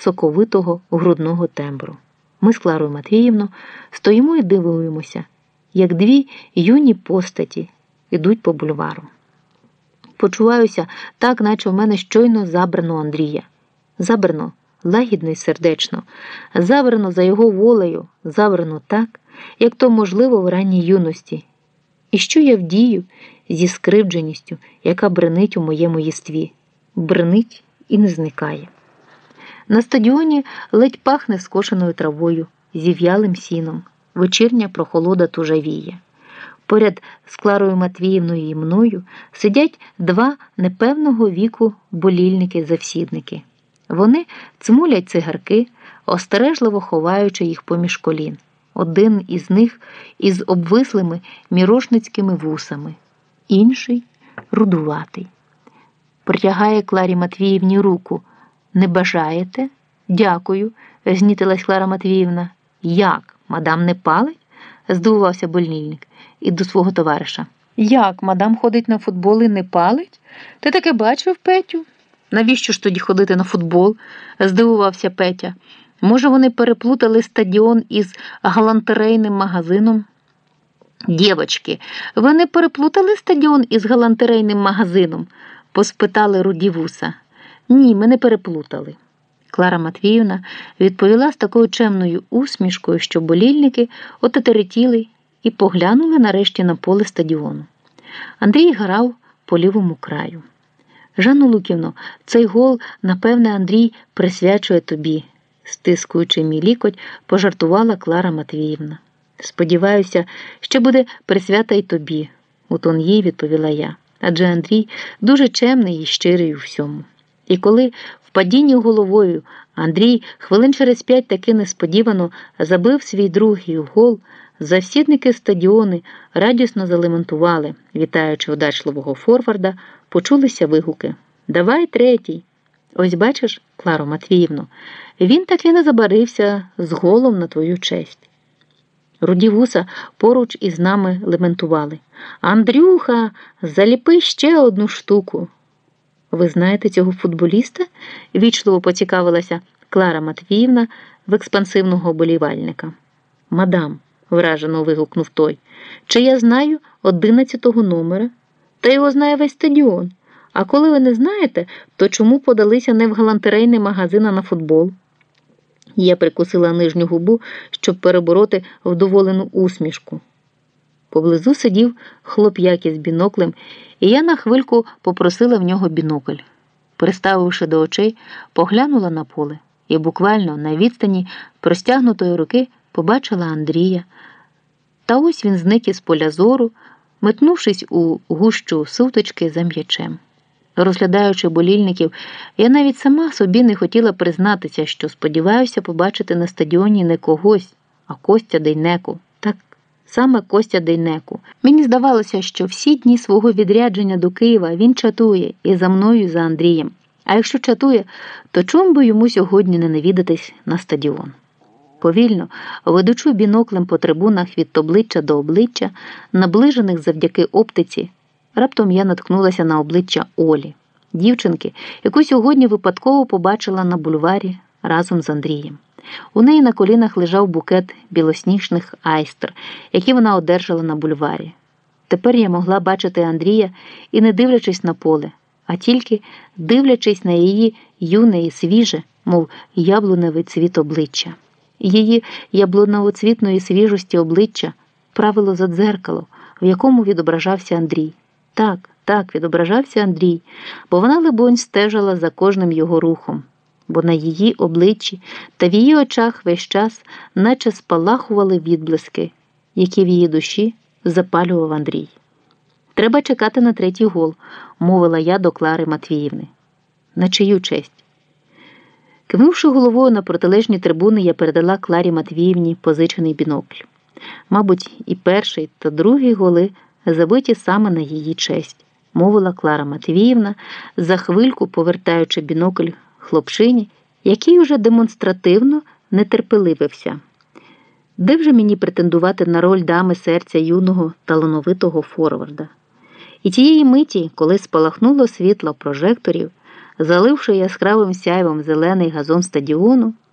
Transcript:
соковитого грудного тембру. Ми з Кларою Матвіївною стоїмо і дивуємося, як дві юні постаті йдуть по бульвару. Почуваюся так, наче в мене щойно забрано Андрія. Забрано лагідно і сердечно, забрано за його волею, забрано так, як то можливо в ранній юності. І що я вдію зі скривдженістю, яка бренить у моєму єстві, бренить і не зникає. На стадіоні ледь пахне скошеною травою, зів'ялим сіном, вечірня прохолода тужавіє. Поряд з Кларою Матвіївною і мною сидять два непевного віку болільники-завсідники. Вони цмулять цигарки, остережливо ховаючи їх поміж колін. Один із них із обвислими мірошницькими вусами, інший рудуватий. Притягає Кларі Матвіївні руку. Не бажаєте? Дякую, знітилась Клара Матвіївна. Як? Мадам не палить? здивувався больнільник і до свого товариша. Як, мадам ходить на футбол і не палить? Ти таке бачив, Петю? Навіщо ж тоді ходити на футбол? здивувався Петя. Може, вони переплутали стадіон із галантерейним магазином? Дівочки, ви не переплутали стадіон із галантерейним магазином? поспитали руді вуса. Ні, ми не переплутали. Клара Матвіївна відповіла з такою чемною усмішкою, що болільники отетеретіли і поглянули нарешті на поле стадіону. Андрій грав по лівому краю. Жанну Луківно, цей гол, напевне, Андрій присвячує тобі, стискуючи мій лікоть, пожартувала Клара Матвіївна. Сподіваюся, що буде присвята й тобі, у тон їй відповіла я. Адже Андрій дуже чемний і щирий у всьому. І коли в падінні головою Андрій хвилин через п'ять таки несподівано забив свій другий гол, завсідники стадіони радісно залементували, вітаючи удачливого форварда, почулися вигуки Давай третій. Ось бачиш, Кларо Матвіївно, він таки не забарився з голом на твою честь. Руді вуса поруч із нами лементували. Андрюха, заліпи ще одну штуку. Ви знаєте цього футболіста? вічливо поцікавилася Клара Матвіївна в експансивного болівальника. Мадам, вражено вигукнув той, чи я знаю одинадцятого номера, та його знає весь стадіон. А коли ви не знаєте, то чому подалися не в галантерейний магазин, а на футбол? Я прикусила нижню губу, щоб перебороти вдоволену усмішку. Поблизу сидів хлоп'як із біноклем, і я на хвильку попросила в нього бінокль. Приставивши до очей, поглянула на поле і буквально на відстані простягнутої руки побачила Андрія. Та ось він зник із поля зору, метнувшись у гущу суточки за м'ячем. Розглядаючи болільників, я навіть сама собі не хотіла признатися, що сподіваюся побачити на стадіоні не когось, а Костя Дейнеку. Саме Костя Дейнеку. Мені здавалося, що всі дні свого відрядження до Києва він чатує і за мною, і за Андрієм. А якщо чатує, то чому би йому сьогодні не навідатись на стадіон? Повільно, ведучи біноклем по трибунах від обличчя до обличчя, наближених завдяки оптиці. Раптом я наткнулася на обличчя Олі, дівчинки, яку сьогодні випадково побачила на бульварі разом з Андрієм. У неї на колінах лежав букет білосніжних айстр, які вона одержала на бульварі. Тепер я могла бачити Андрія і не дивлячись на поле, а тільки дивлячись на її юне і свіже, мов яблуневий цвіт обличчя. Її яблуновоцвітної свіжості обличчя правило за дзеркало, в якому відображався Андрій. Так, так, відображався Андрій, бо вона, либонь, стежила за кожним його рухом, бо на її обличчі та в її очах весь час наче спалахували відблиски, які в її душі запалював Андрій. Треба чекати на третій гол, мовила я до Клари Матвіївни. На чию честь? Кивнувши головою на протилежні трибуни, я передала Кларі Матвіївні позичений бінокль. Мабуть, і перший та другий голи забиті саме на її честь, мовила Клара Матвіївна, за хвильку повертаючи бінокль хлопчині, який уже демонстративно нетерпеливився. Де вже мені претендувати на роль дами серця юного талановитого форварда? І тієї миті, коли спалахнуло світло прожекторів, заливши яскравим сяйвом зелений газон стадіону,